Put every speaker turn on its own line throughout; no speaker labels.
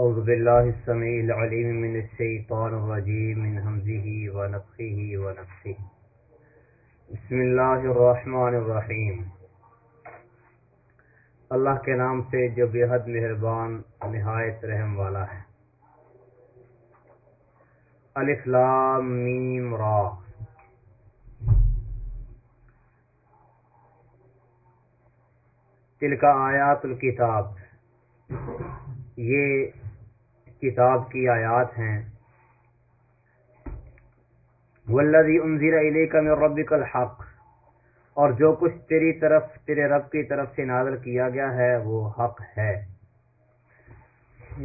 أعوذ بالله السميع العليم من الشيطان الرجيم من همزه ونفخه ونفخه بسم الله الرحمن الرحیم. اللہ کے نام سے جو بے حد مہربان، نہایت رحم والا ہے. الف لام میم را. تلک آیات الکتاب. یہ کتاب کی آیات ہیں۔ والذی انزل الیک من ربک الحق۔ اور جو کچھ تیری طرف، تیرے رب کی طرف سے نازل کیا گیا ہے، وہ حق ہے۔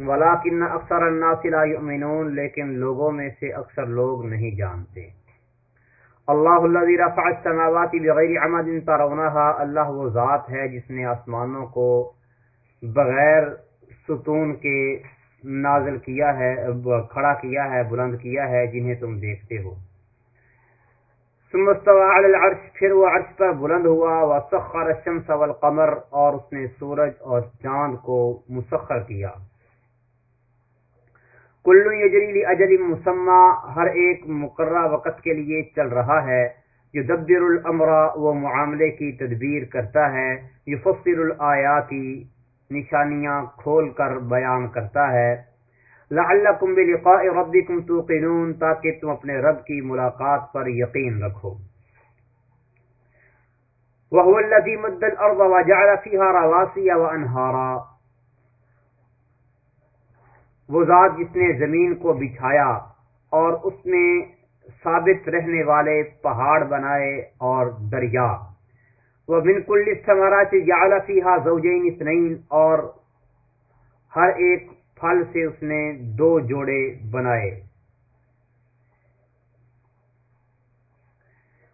ولیکن اکثر الناس لا یؤمنون لیکن لوگوں میں سے اکثر لوگ نہیں جانتے۔ اللہ الذي رفع السماوات بغیر عمد ترونها اللہ وہ ذات ہے جس نے آسمانوں کو بغیر ستون کے نازل کیا ہے، کھڑا کیا ہے، بلند کیا ہے، جنہیں تم دیکھتے ہو۔ ثم استوى على العرش، پھر وہ عرش پر بلند ہوا۔ وسخر الشمس والقمر، اور اس نے سورج اور چاند کو مسخر کیا۔ کل یجری لاجل مسمى، ہر ایک مقررہ وقت کے لیے چل رہا ہے۔ یدبر الامر، وہ معاملے کی تدبیر کرتا ہے۔ یفصل الآیات نشانیاں کھول کر بیان کرتا ہے۔ لعلکم بلقاء ربکم توقنون، تاکہ تم اپنے رب کی ملاقات پر یقین رکھو۔ وهو الذي مد الارض وجعل فيها رواسي وانهارا وہ ذات جس نے زمین کو بچھایا اور اس میں ثابت رہنے والے پہاڑ بنائے اور دریا۔ ومن كل الثمرات جعل فيها زوجين اثنين اور ہر ایک پھل سے اس نے دو جوڑے بنائے۔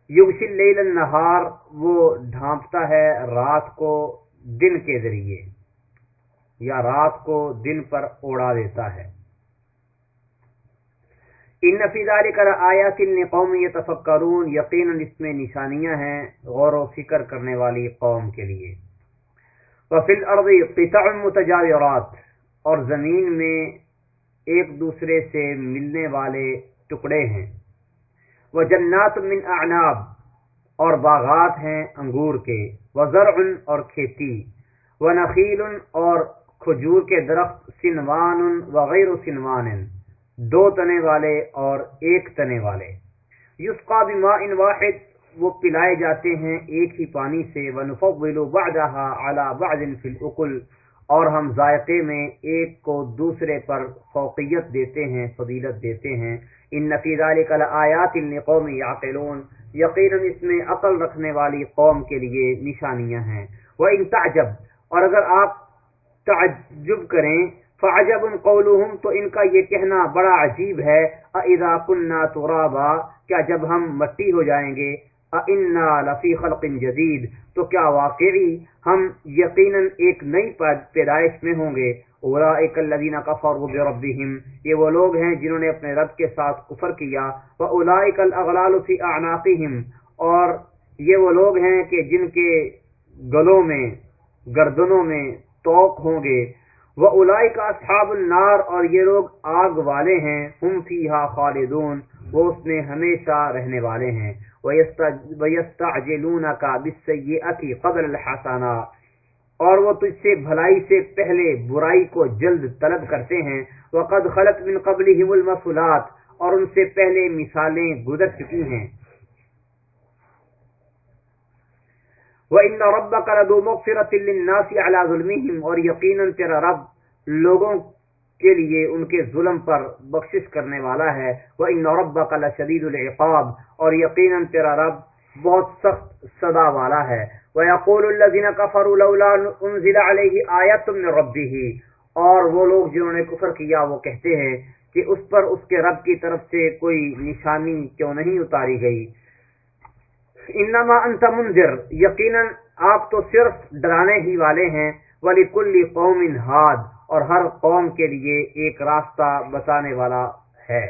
یغشی اللیل النہار، وہ ڈھانپتا ہے رات کو دن کے ذریعے، یا رات کو دن پر اوڑا دیتا ہے۔ ان فی ذلک لآیات لقوم یتفکرون، یقینا اس میں نشانیاں ہیں غور و فکر کرنے والی قوم کے لیے۔ وفی الارض قطع متجاورات، اور زمین میں ایک دوسرے سے ملنے والے ٹکڑے ہیں۔ وجنات من اعناب، اور باغات ہیں انگور کے۔ وزرع اور کھیتی، ونخیل اور کھجور کے درخت، سنوان وغیر سنوان۔ دو تنے والے اور ایک تنے والے۔ یسقا بماء واحد، وہ پلائے جاتے ہیں ایک ہی پانی سے۔ ونفضل بعضها على بعض في الاكل اور ہم ذائقے میں ایک کو دوسرے پر فوقیت دیتے ہیں، فضیلت دیتے ہیں۔ ان نفی ذلك لآیات لقوم يعقلون۔ یقینا اس میں عقل رکھنے والی قوم کے لیے نشانیاں ہیں۔ وان تعجب، اور اگر آپ تعجب کریں فعجب قولهم، تو ان کا یہ کہنا بڑا عجیب ہے اذا كنا ترابا، کیا جب ہم مٹی ہو جائیں گے؟ انا لفی خلق جدید تو کیا واقعی ہم یقینا ایک نئی پیدائش میں ہوں گے؟ اولئک الذین کفروا بربهم یہ وہ لوگ ہیں جنہوں نے اپنے رب کے ساتھ کفر کیا واولئک الاغلال فی اعناقهم اور یہ وہ لوگ ہیں کہ جن کے گلوں میں، گردنوں میں توق ہوں گے۔ واولئک اصحاب النار اور یہ لوگ آگ والے ہیں ہم فیھا خالدون، وہ اس میں ہمیشہ رہنے والے ہیں۔ وَيَسْتَعْجِلُونَكَ بِالسَّيِّئَةِ قَبْلَ الْحَسَنَةِ۔ اور وہ تجھ سے بھلائی سے پہلے برائی کو جلد طلب کرتے ہیں۔ وَقَدْ خَلَتْ مِنْ قَبْلِهِمُ الْمَثُلَاتِ۔ اور ان سے پہلے مثالیں گزر چکی ہیں۔ وَإِنَّ رَبَّكَ لَذُو مَغْفِرَةٍ لِلنَّاسِ عَلَى ظُلْمِهِمْ اور یقینا تیرا رب لوگوں کے لیے ان کے ظلم پر بخشش کرنے والا ہے۔ وہ ان ربک لشدید العقاب اور یقینا تیرا رب بہت سخت سزا والا ہے۔ ويقول الذين كفروا لولا انزل عليه آیت من ربه۔ اور وہ لوگ جنہوں نے کفر کیا، وہ کہتے ہیں کہ اس پر اس کے رب کی طرف سے کوئی نشانی کیوں نہیں اتاری گئی؟ انما انت منذر. یقینا آپ تو صرف ڈرانے ہی والے ہیں. ولکل قوم ہاد اور ہر قوم کے لیے ایک راستہ بتانے والا ہے.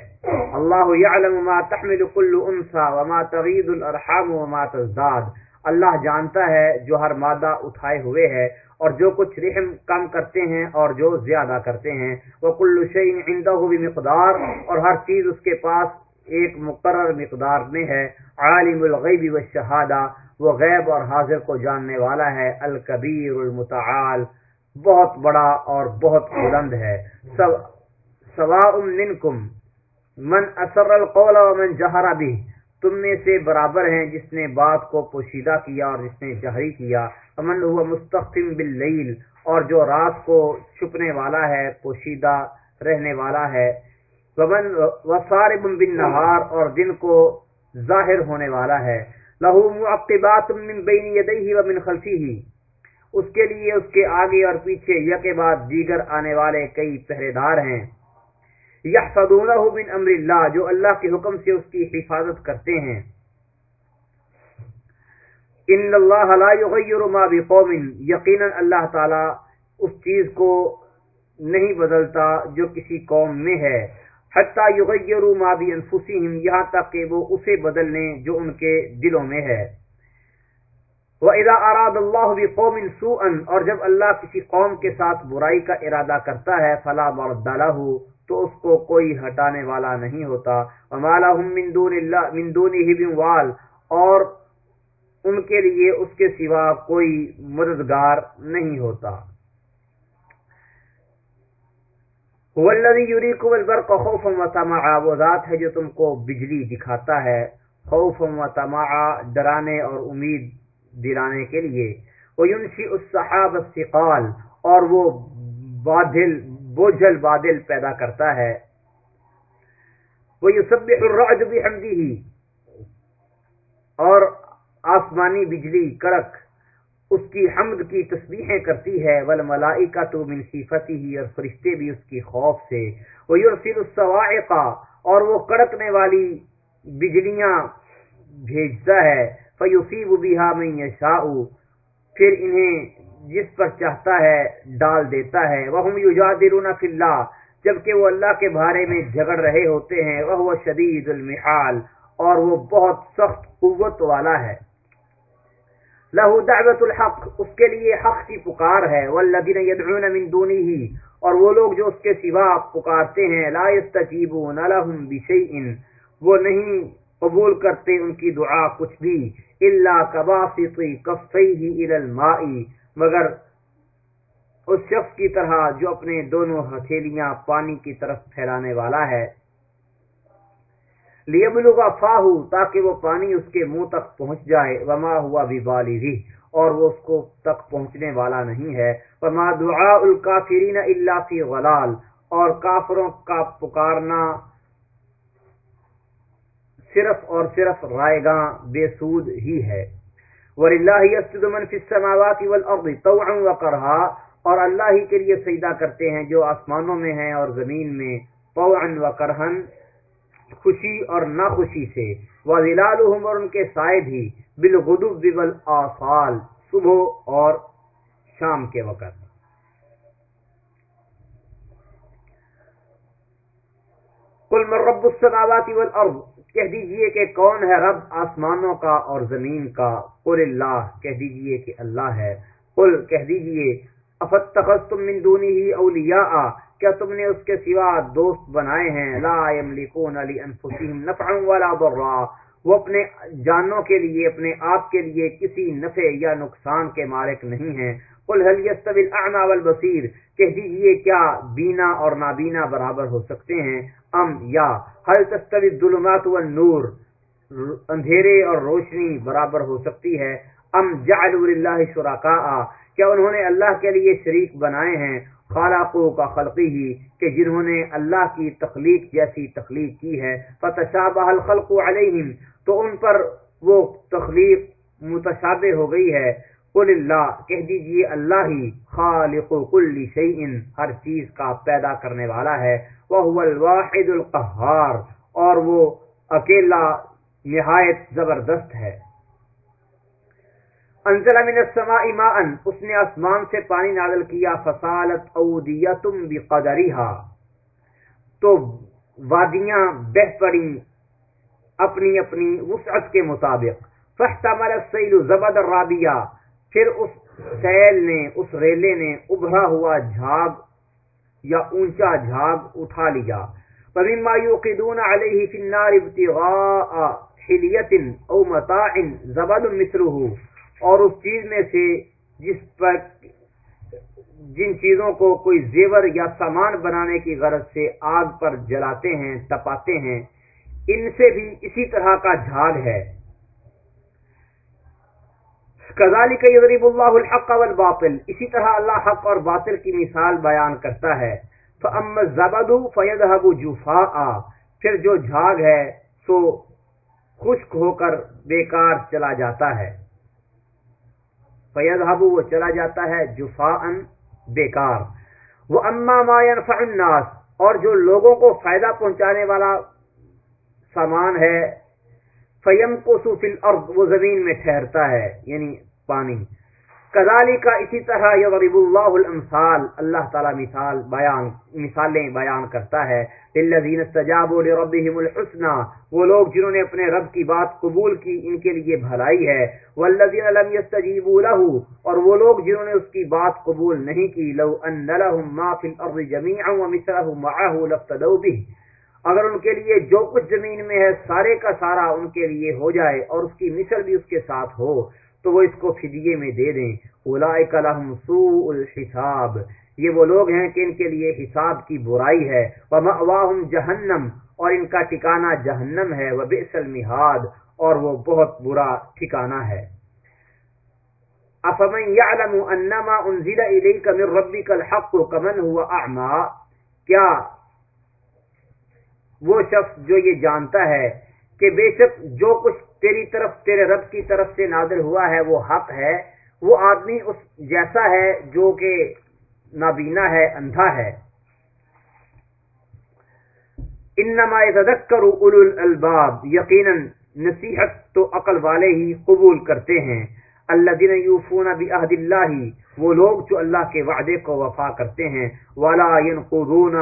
اللہ یعلم ما تحمل كل انثى وما تغيض الارحام وما تزداد. اللہ جانتا ہے جو ہر مادہ اٹھائے ہوئے ہے اور جو کچھ رحم کم کرتے ہیں اور جو زیادہ کرتے ہیں. وہ کل شعین عندہ بھی مقدار اور ہر چیز اس کے پاس ایک مقرر مقدار میں ہے، عالم الغیب و شہادہ وہ غیب اور حاضر کو جاننے والا ہے، الکبیر المتعال، بہت بڑا اور بہت بلند ہے۔ سوا منکم، من اثر القول ومن جہرا بھی تم میں سے برابر ہیں جس نے بات کو پوشیدہ کیا اور جس نے جہری کیا۔ امن ہوا مستقم باللیل، اور جو رات کو چھپنے والا ہے، پوشیدہ رہنے والا ہے۔ ومن وصارب بالنہار اور دن کو ظاہر ہونے والا ہے۔ لہو معقبات من بین یدیہ ومن خلفیہ اس کے لیے اس کے آگے اور پیچھے یک بعد دیگر آنے والے کئی پہرے دار ہیں۔ یحفظونہ من امر اللہ جو اللہ کے حکم سے اس کی حفاظت کرتے ہیں۔ ان اللہ لا یغیر ما بقوم۔ یقینا اللہ تعالی اس چیز کو نہیں بدلتا جو کسی قوم میں ہے۔ حتی یغیروا ما بانفسہم یہاں تک کہ وہ اسے بدل لیں جو ان کے دلوں میں ہے۔ وَإِذَا أَرَادَ اللَّهُ بِقَوْمٍ سُوءًا، اور جب اللہ کسی قوم کے ساتھ برائی کا ارادہ کرتا ہے، فلا مرد له، تو اس کو کوئی ہٹانے والا نہیں ہوتا۔ وَمَا من دون اللہ من دونه من وال، اور ان کے لیے اس کے سوا کوئی مددگار نہیں ہوتا۔ والذی یریکم البرق خوفا وطمعا. وہ ذات ہے جو تم کو بجلی دکھاتا ہے خوفا وطمعا، ڈرانے اور امید دلانے کے لیے. وہ یونشی الصحاب الثقال، اور وہ بادل، بوجھل بادل پیدا کرتا ہے. وہ یسبح الرعد بحمده، اور آسمانی بجلی، کڑک اس کی حمد کی تسبیحیں کرتی ہے ول ملائکہ تو من ہی اور فرشتے بھی اس کی خوف سے۔ وہ یرسل الصواعق اور وہ کڑکنے والی بجلیاں بھیجتا ہے۔ فیصیب بها من یشاء پھر انہیں جس پر چاہتا ہے ڈال دیتا ہے۔ وہ یجادلون فی اللہ جبکہ وہ اللہ کے بارے میں جھگڑ رہے ہوتے ہیں۔ وہ شدید المحال اور وہ بہت سخت قوت والا ہے۔ لہو دعوت الحق، اس کے لیے حق کی پکار ہے، والذین یدعون من دونه اور وہ لوگ جو اس کے سوا پکارتے ہیں، لا یستجیبون لهم بشیء وہ نہیں قبول کرتے ان کی دعا کچھ بھی، الا کباسط کفیہ الى الماء، مگر اس شخص کی طرح جو اپنے دونوں ہتھیلیاں پانی کی طرف پھیلانے والا ہے۔ لیبلغ فاہو تاکہ وہ پانی اس کے منہ تک پہنچ جائے۔ وما ہوا بھی بالی اور وہ اس کو تک پہنچنے والا نہیں ہے۔ وما دعاء الکافرین الا فی غلال، اور کافروں کا پکارنا صرف اور صرف رائے گاں بے سود ہی ہے۔ وللہ یسجد من فی السماوات والارض طوعا وقرها اور اللہ ہی کے لیے سجدہ کرتے ہیں جو آسمانوں میں ہیں اور زمین میں، طوعا وقرها خوشی اور ناخوشی سے وظلالهم اور ان کے سائے بھی، بالغدو والآصال، صبح اور شام کے وقت۔ قل من رب السماوات والارض، کہہ دیجیے کہ کون ہے رب آسمانوں کا اور زمین کا؟ قل اللہ، کہہ دیجیے کہ اللہ ہے۔ قل، کہہ دیجیے افتخذتم من دونه اولیاء کیا تم نے اس کے سوا دوست بنائے ہیں؟ لا یملکون لانفسهم نفعا ولا ضرا۔ وہ اپنے جانوں کے لیے، اپنے آپ کے لیے کسی نفع یا نقصان کے مالک نہیں ہیں۔ قل هل يستوي الاعمى والبصير؟ کہہ دیجیے، کیا بینا اور نابینا برابر ہو سکتے ہیں؟ ام یا؟ حل تستوی الظلمات والنور؟ اندھیرے اور روشنی برابر ہو سکتی ہے۔ ام جعلوا للہ شرکاء کیا انہوں نے اللہ کے لیے شریک بنائے ہیں خالقو کا خلقی ہی کہ جنہوں نے اللہ کی تخلیق جیسی تخلیق کی ہے فتشابہ الخلق علیہم تو ان پر وہ تخلیق متشابہ ہو گئی ہے۔ قل اللہ کہہ دیجیے اللہ ہی، خالق کل شیء، ہر چیز کا پیدا کرنے والا ہے۔ وہ الواحد القہار، اور وہ اکیلا نہایت زبردست ہے۔ انزل من السماء ماء، اس نے آسمان سے پانی نازل کیا، فصالت اودیتم بقدرها۔ تو وادیاں بہ پڑی اپنی اپنی وسعت کے مطابق۔ فاحتمل السیل زبد الرابیہ پھر اس سیل نے، اس ریلے نے ابھرا ہوا جھاگ یا اونچا جھاگ اٹھا لیا۔ فمما يوقدون عليه في النار ابتغاء حلیت او متاع زبد مثله۔ اور اس چیز میں سے جس پر جن چیزوں کو کوئی زیور یا سامان بنانے کی غرض سے آگ پر جلاتے ہیں، تپاتے ہیں، ان سے بھی اسی طرح کا جھاگ ہے۔ کزالی کا یضرب اللہ الحق والباطل۔ اسی طرح اللہ حق اور باطل کی مثال بیان کرتا ہے۔ فَأَمَّا الزَّبَدُ فَيَذْهَبُ جُفَاءً۔ پھر جو جھاگ ہے، سو خشک ہو کر بیکار چلا جاتا ہے۔ فیض وہ چلا جاتا ہے جُفَاءً بیکار۔ وہ اما ما ينفع الناس، اور جو لوگوں کو فائدہ پہنچانے والا سامان ہے فیم کو سفل وہ زمین میں ٹھہرتا ہے یعنی پانی۔ کزالی کا اسی طرح یضرب اللہ الامثال، اللہ تعالی مثال بیان، مثالیں بیان کرتا ہے، للذین استجابوا لربهم الحسنى وہ لوگ جنہوں نے اپنے رب کی بات قبول کی، ان کے لیے بھلائی ہے، والذین لم يستجيبوا له اور وہ لوگ جنہوں نے اس کی بات قبول نہیں کی، لو ان لهم ما في الارض جميعا ومثله معه لافتدوا به اگر ان کے لیے جو کچھ زمین میں ہے، سارے کا سارا ان کے لیے ہو جائے، اور اس کی مثل بھی اس کے ساتھ ہو۔ تو وہ اس کو فدیے میں دے دیں۔ اولئک لهم سوء الحساب۔ یہ وہ لوگ ہیں کہ ان کے لیے حساب کی برائی ہے۔ ومأواہم جہنم۔ اور ان کا ٹھکانہ جہنم ہے۔ وبئس المہاد۔ اور وہ بہت برا ٹھکانہ ہے۔ افمن يعلم انما انزل اليك من ربك الحق كمن هو اعمى۔ کیا وہ شخص جو یہ جانتا ہے کہ بے شک جو کچھ تیری طرف، تیرے رب کی طرف سے نادر ہوا ہے، وہ حق ہے۔ وہ آدمی اس جیسا ہے جو کہ نابینا ہے، اندھا ہے۔ انما يتذكر اولو الالباب، یقینا نصیحت تو عقل والے ہی قبول کرتے ہیں۔ الذين يوفون بعهد الله وہ لوگ جو اللہ کے وعدے کو وفا کرتے ہیں۔ ولا ينقضون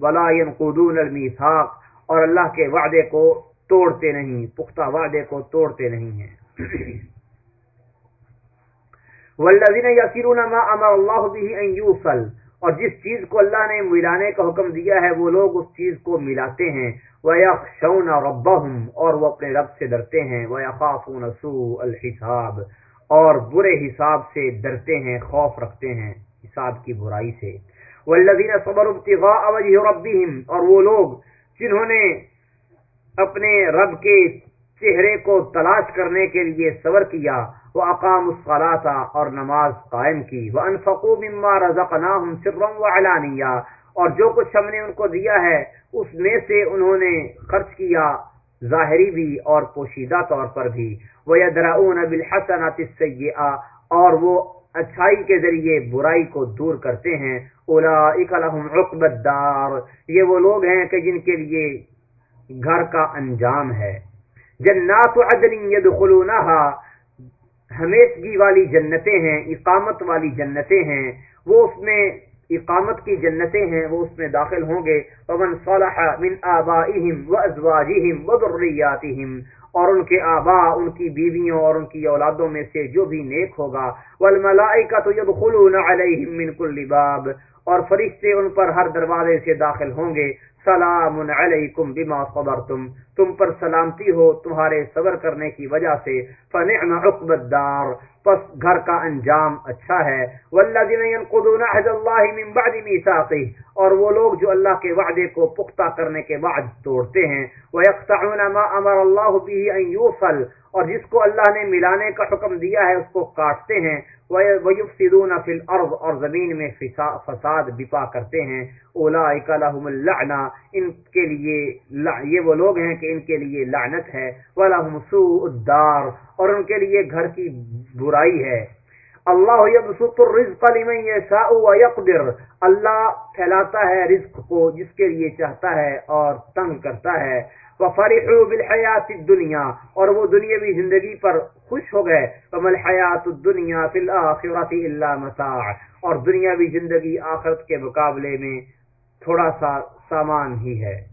ولا ينقضون الميثاق، اور اللہ کے وعدے کو توڑتے نہیں، پختہ وعدے کو توڑتے نہیں ہیں۔ والذین یسرون ما امر اللہ به ان یوصل اور جس چیز کو اللہ نے ملانے کا حکم دیا ہے، وہ لوگ اس چیز کو ملاتے ہیں۔ وَيَخْشَوْنَ رَبَّهُمْ، اور وہ اپنے رب سے ڈرتے ہیں۔ وَيَخَافُونَ سُوءَ الْحِسَابِ، اور برے حساب سے ڈرتے ہیں، خوف رکھتے ہیں حساب کی برائی سے۔ والذین صبروا ابتغاء وجه ربهم، اور وہ لوگ جنہوں نے اپنے رب کے چہرے کو تلاش کرنے کے لیے صبر کیا وہ اقام الصلاۃ اور نماز قائم کی وہ انفقو مما رزقناہم سرا وعلانیہ اور جو کچھ ہم نے ان کو دیا ہے، اس میں سے انہوں نے خرچ کیا ظاہری بھی اور پوشیدہ طور پر بھی وہ یدرؤون بالحسنات السیئہ اور وہ اچھائی کے ذریعے برائی کو دور کرتے ہیں اولئک لهم عقبى الدار یہ وہ لوگ ہیں کہ جن کے لیے گھر کا انجام ہے۔ جنات عدن يدخلونها ہمیشگی والی جنتیں ہیں، اقامت والی جنتیں ہیں۔ وہ اس میں، اقامت کی جنتیں ہیں، وہ اس میں داخل ہوں گے۔ ومن صلح من آبائهم وازواجهم وذرياتهم اور ان کے آبا، ان کی بیویوں اور ان کی اولادوں میں سے جو بھی نیک ہوگا۔ والملائکۃ يدخلون عليهم من كل باب، اور فرشتے ان پر ہر دروازے سے داخل ہوں گے۔ سلام علیکم بما صبرتم۔ تم پر سلامتی ہو تمہارے صبر کرنے کی وجہ سے۔ فنعم عقب الدار۔ پس گھر کا انجام اچھا ہے۔ والذین ينقضون عهد الله من بعد ميثاقه اور وہ لوگ جو اللہ کے وعدے کو پختہ کرنے کے بعد توڑتے ہیں۔ ويقطعون ما امر الله به ان يوصل، اور جس کو اللہ نے ملانے کا حکم دیا ہے اس کو کاٹتے ہیں۔ وَيُفْسِدُونَ فِي الْأَرْضِ، اور زمین میں فساد بپا کرتے ہیں۔ اولئک لهم اللعنہ ان کے لیے یہ وہ لوگ ہیں کہ ان کے لیے لعنت ہے۔ وَلَهُمْ سُوءُ الدَّارِ اور ان کے لیے گھر کی برائی ہے۔ اللہ یبسط الرزق لمن یشاء اللہ پھیلاتا ہے رزق کو جس کے لیے چاہتا ہے اور تنگ کرتا ہے۔ وفرحوا بالحیات الدنیا۔ اور وہ دنیاوی زندگی پر خوش ہو گئے۔ فمل حیات الدنیا فی الاخرۃ الا متاع۔ اور دنیاوی زندگی آخرت کے مقابلے میں تھوڑا سا سامان ہی ہے۔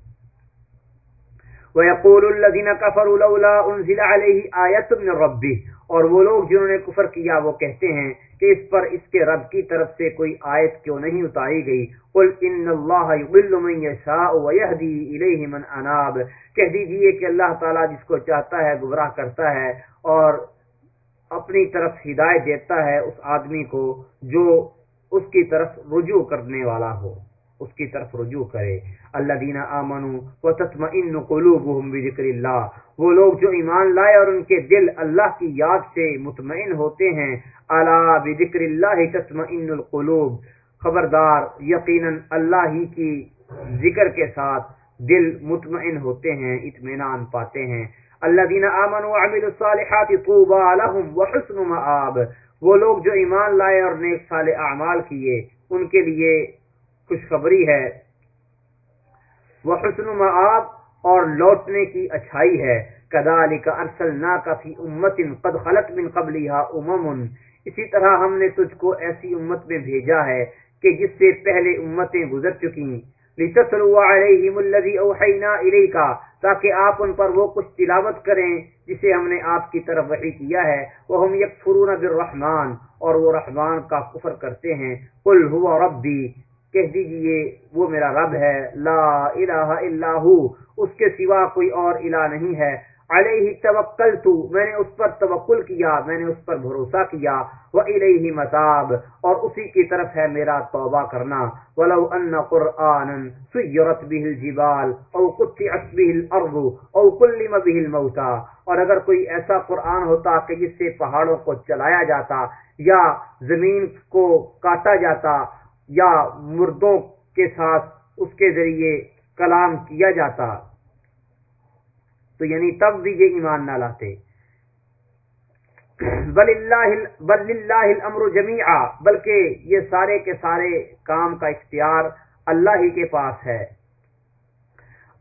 وَيَقُولُ الَّذِينَ كَفَرُوا لَوْلَا أُنزِلَ عَلَيْهِ آيَةٌ مِّن رَّبِّهِ اور وہ لوگ جنہوں نے کفر کیا وہ کہتے ہیں کہ اس پر اس کے رب کی طرف سے کوئی آیت کیوں نہیں اتاری گئی؟ قل ان اللہ یضل من یشاء ویہدی الیہ من اناب کہہ دیجیے کہ اللہ تعالی جس کو چاہتا ہے گمراہ کرتا ہے اور اپنی طرف ہدایت دیتا ہے اس آدمی کو جو اس کی طرف رجوع کرنے والا ہو۔ اس کی طرف رجوع کرے۔ اللہ دینا آمن و تتم ان قلوب اللہ۔ وہ لوگ جو ایمان لائے اور ان کے دل اللہ کی یاد سے مطمئن ہوتے ہیں۔ اللہ بکر اللہ تتم ان القلوب۔ خبردار، یقیناً اللہ ہی کی ذکر کے ساتھ دل مطمئن ہوتے ہیں، اطمینان پاتے ہیں۔ اللہ دینا امن و امل الصالحات طوبى لهم وحسن مآب۔ وہ لوگ جو ایمان لائے اور نیک صالح اعمال کیے، ان کے لیے خوشخبری ہے۔ وہ حسن معاب اور لوٹنے کی اچھائی ہے۔ کدالک ارسلنا کا فی امت قد خلط من قبلها امم اسی طرح ہم نے تجھ کو ایسی امت میں بھیجا ہے کہ جس سے پہلے امتیں گزر چکی لتتلو علیہم الذی اوحینا الیکا تاکہ آپ ان پر وہ کچھ تلاوت کریں جسے ہم نے آپ کی طرف وحی کیا ہے۔ وہ ہم یکفرون بالرحمن اور وہ رحمان کا کفر کرتے ہیں۔ قل هو ربی کہہ دیجیے وہ میرا رب ہے، لا الہ الا ہو، اس کے سوا کوئی اور الہ نہیں ہے۔ علیہ توکل تو میں نے اس پر توکل کیا، میں نے اس پر بھروسہ کیا۔ وہ الیہ متاب اور اسی کی طرف ہے میرا توبہ کرنا۔ ولو ان قرآنا سیرت به الجبال او قطعت به الارض او کلم به الموتا اور اگر کوئی ایسا قرآن ہوتا کہ جس سے پہاڑوں کو چلایا جاتا یا زمین کو کاٹا جاتا یا مردوں کے ساتھ اس کے ذریعے کلام کیا جاتا۔ تو یعنی تب بھی یہ ایمان نہ لاتے۔ بل اللہ الامر جمیعا، بلکہ یہ سارے کے سارے کام کا اختیار اللہ ہی کے پاس ہے۔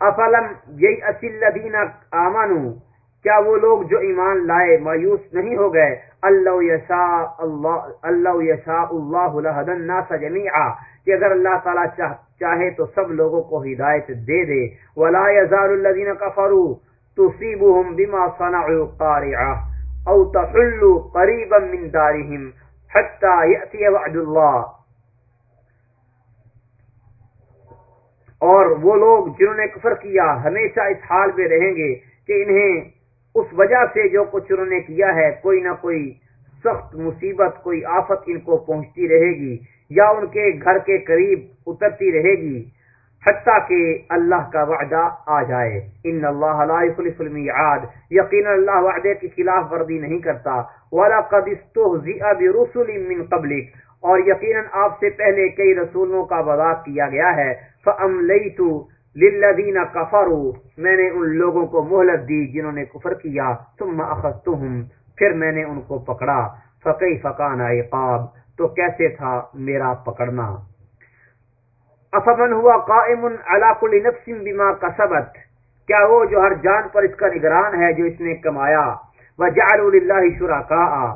افلم یہی اصل آمانو کیا وہ لوگ جو ایمان لائے مایوس نہیں ہو گئے؟ اللہ یشا اللہ اللہ یشا اللہ الناس جميعا کہ اگر اللہ تعالی چاہے تو سب لوگوں کو ہدایت دے دے۔ ولا يزال الذين كفروا تصيبهم بما صنعوا قارعه او تحل قريبا من دارهم حتى ياتي وعد الله. اور وہ لوگ جنہوں نے کفر کیا ہمیشہ اس حال میں رہیں گے کہ انہیں اس وجہ سے جو کچھ انہوں نے کیا ہے، کوئی نہ کوئی سخت مصیبت، کوئی آفت ان کو پہنچتی رہے گی یا ان کے گھر کے قریب اترتی رہے گی، حتیٰ کہ اللہ کا وعدہ آ جائے۔ ان اللہ لا يخلف المیعاد۔ یقینا اللہ وعدے کی خلاف ورزی نہیں کرتا۔ وَلَقَدْ اسْتُهْزِئَ بِرُسُلٍ مِّن قَبْلِكَ۔ اور یقینا آپ سے پہلے کئی رسولوں کا مذاق کیا گیا ہے۔ فَأَمْلَيْتُ للذین کفروا، میں نے ان لوگوں کو مہلت دی جنہوں نے کفر کیا، ثم اخذتهم، پھر میں نے ان کو پکڑا۔ فقی فکان عقاب؟ تو کیسے تھا میرا پکڑنا؟ افمن ہوا قائم علی کل نفس بما کسبت؟ کیا وہ جو ہر جان پر اس کا نگران ہے جو اس نے کمایا؟ وجعلوا للہ شرکاء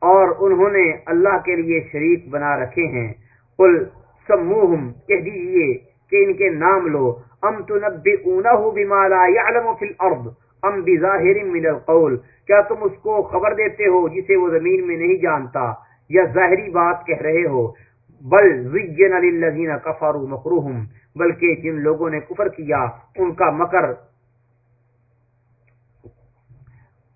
اور انہوں نے اللہ کے لیے شریک بنا رکھے ہیں۔ قل سموہم کہہ دیجیے کہ ان کے نام لو۔ ام تنبئونہ بما لا يعلم فی الارض ام بظاہر من القول۔ کیا تم اس کو خبر دیتے ہو جسے وہ زمین میں نہیں جانتا؟ یا ظاہری بات کہہ رہے ہو، بل زین للذین کفروا مکرهم بلکہ جن لوگوں نے کفر کیا، ان کا مکر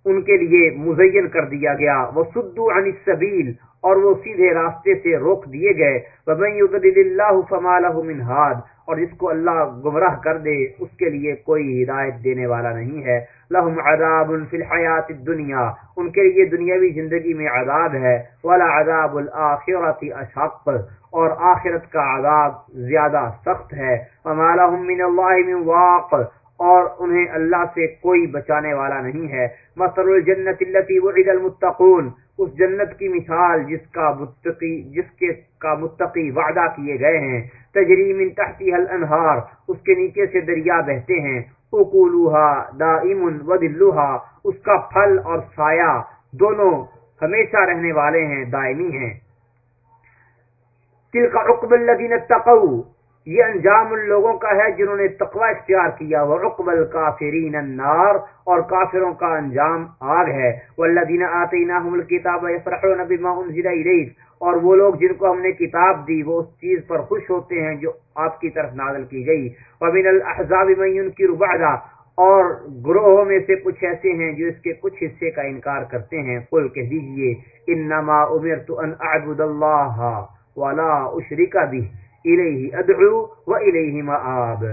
ان کے لیے مزین کر دیا گیا۔ وہ سدو عن السبیل اور وہ سیدھے راستے سے روک دیے گئے۔ ومن یضلل اللہ فما له من هاد اور جس کو اللہ گمراہ کر دے، اس کے لیے کوئی ہدایت دینے والا نہیں ہے۔ لہم عذاب فی الحیات الدنیا ان کے لیے دنیاوی زندگی میں عذاب ہے۔ ولا عذاب الاخرۃ اشق اور آخرت کا عذاب زیادہ سخت ہے۔ وما لهم من اللہ من واق۔ اور انہیں اللہ سے کوئی بچانے والا نہیں ہے۔ مثل الجنت التي وعد المتقون۔ اس جنت کی مثال جس کا متقی، جس کے کا متقی وعدہ کیے گئے ہیں، تجری من تحتها الانہار، اس کے نیچے سے دریا بہتے ہیں اکولوها دائم ودلوها اس کا پھل اور سایہ دونوں ہمیشہ رہنے والے ہیں، دائمی ہیں۔ تلك عقب الذين اتقوا یہ انجام ان لوگوں کا ہے جنہوں نے تقوی اختیار کیا وہ اقبال کافرین النار، اور کافروں کا انجام آگ ہے۔ والذین آتیناہم الکتاب یفرحون بما انزل الیک، اور وہ لوگ جن کو ہم نے کتاب دی، وہ اس چیز پر خوش ہوتے ہیں جو آپ کی طرف نازل کی گئی۔ ومن الاحزاب من ينکر بعدا، اور گروہوں میں سے کچھ ایسے ہیں جو اس کے کچھ حصے کا انکار کرتے ہیں۔ قل کہہ دیجیے، انما امرت ان اعبد اللہ ولا اشرک به الیہ ادعو و الیہ مآب۔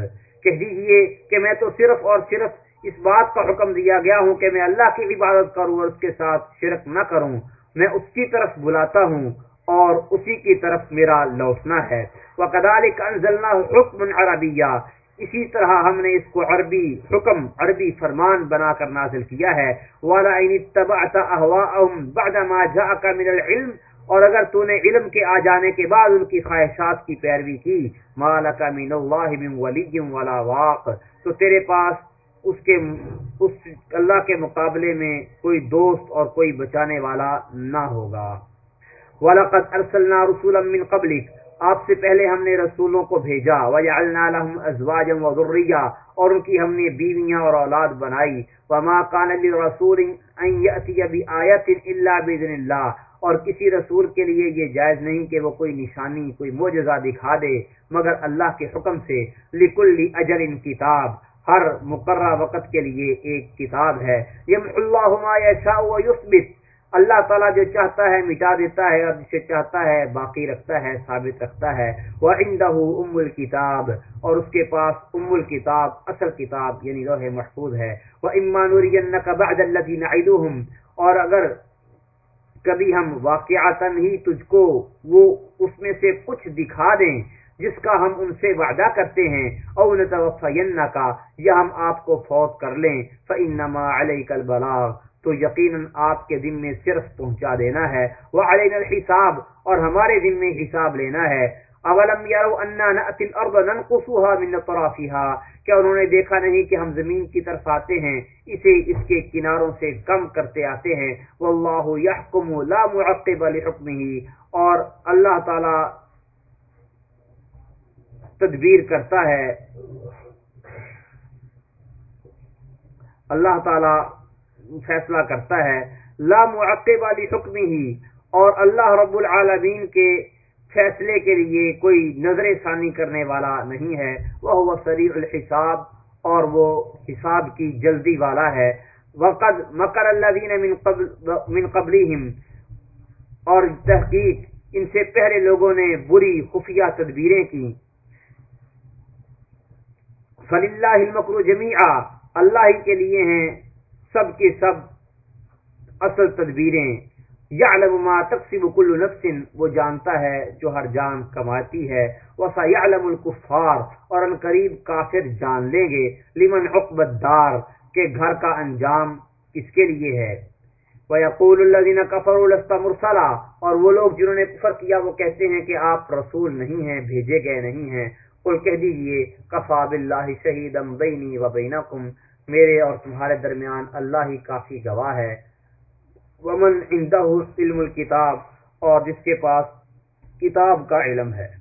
کہہ دیجیے کہ میں تو صرف اور صرف اس بات کا حکم دیا گیا ہوں کہ میں اللہ کی عبادت کروں اور اس کے ساتھ شرک نہ کروں۔ میں اس کی طرف بلاتا ہوں اور اسی کی طرف میرا لوٹنا ہے۔ وَقَدَالِكَ أَنزَلْنَا حُكْمٌ عَرَبِيًّا۔ اسی طرح ہم نے اس کو عربی حکم، عربی فرمان بنا کر نازل کیا ہے۔ وَلَا وَلَئِنِ اتَّبَعْتَ أَهْوَاءَهُمْ بَعْدَ مَا جَاءَكَ مِنَ الْعِلْمِ اور اگر تو نے علم کے آ جانے کے بعد ان کی خواہشات کی پیروی کی مالک من اللہ من ولی ولا واق، تو تیرے پاس اس کے، اس اللہ کے مقابلے میں کوئی دوست اور کوئی بچانے والا نہ ہوگا۔ وَلَقَدْ أَرْسَلْنَا رُسُولًا مِّن قَبْلِكَ آپ سے پہلے ہم نے رسولوں کو بھیجا، وَجَعَلْنَا لَهُمْ أَزْوَاجًا وَذُرِّيًّا اور ان کی ہم نے بیویاں اور اولاد بنائی۔ وَمَا كَانَ لِرَسُولٍ أَن يَأْتِيَ بِآيَةٍ إِلَّا بِإِذْنِ اللَّهِ۔ اور کسی رسول کے لیے یہ جائز نہیں کہ وہ کوئی نشانی، کوئی معجزہ دکھا دے، مگر اللہ کے حکم سے۔ لکل اجل کتاب ہر مقررہ وقت کے لیے ایک کتاب ہے۔ یم اللہ یثبت اللہ تعالیٰ جو چاہتا ہے مٹا دیتا ہے اور جسے چاہتا ہے باقی رکھتا ہے، ثابت رکھتا ہے۔ وہ اندہ ام الکتاب اور اس کے پاس ام الکتاب اصل کتاب یعنی لوح محفوظ ہے۔ وہ امان بعد الذین نعدهم۔ اور اگر کبھی ہم واقعات ہی تجھ کو وہ اس میں سے کچھ دکھا دیں جس کا ہم ان سے وعدہ کرتے ہیں، او نتوفین کا یا ہم آپ کو فوت کر لیں فانما علیک البلاغ۔ تو یقیناً آپ کے دن میں صرف پہنچا دینا ہے۔ وہ علینا الحساب اور ہمارے دن میں حساب لینا ہے۔ اولم یرو انا نأتی الارض ننقصها من طرافها۔ کیا انہوں نے دیکھا نہیں کہ ہم زمین کی طرف آتے ہیں، اسے اس کے کناروں سے کم کرتے آتے ہیں۔ واللہ یحکم لا معقب لحکمه اور اللہ تعالی تدبیر کرتا ہے۔ اللہ تعالی فیصلہ کرتا ہے، لا معقب لحکمه اور اللہ رب العالمین کے فیصلے کے لیے کوئی نظر ثانی کرنے والا نہیں ہے۔ وہ سریع الحساب، اور وہ حساب کی جلدی والا ہے۔ وقد مکر اللہ من قبل، من قبلہم، اور تحقیق، ان سے پہلے لوگوں نے بری خفیہ تدبیریں کی۔ فل اللہ المکر جمیع اللہ ہی کے لیے ہیں۔ سب کے سب اصل تدبیریں یعلم ما تقسم كل نفس، وہ جانتا ہے جو ہر جان کماتی ہے۔ وسا یعلم الکفار، اور ان قریب کافر جان لیں گے۔ لمن عقب الدار، کہ گھر کا انجام کس کے لیے ہے۔ ويقول الذين كفروا لست مرسلا، اور وہ لوگ جنہوں نے کفر کیا، وہ کہتے ہیں کہ آپ رسول نہیں ہیں، بھیجے گئے نہیں ہیں۔ قل کہہ دیجیے، کفا بالله شهيدا بيني وبينكم میرے اور تمہارے درمیان اللہ ہی کافی گواہ ہے۔ ومن عندہ علم الکتاب اور جس کے پاس کتاب کا علم ہے۔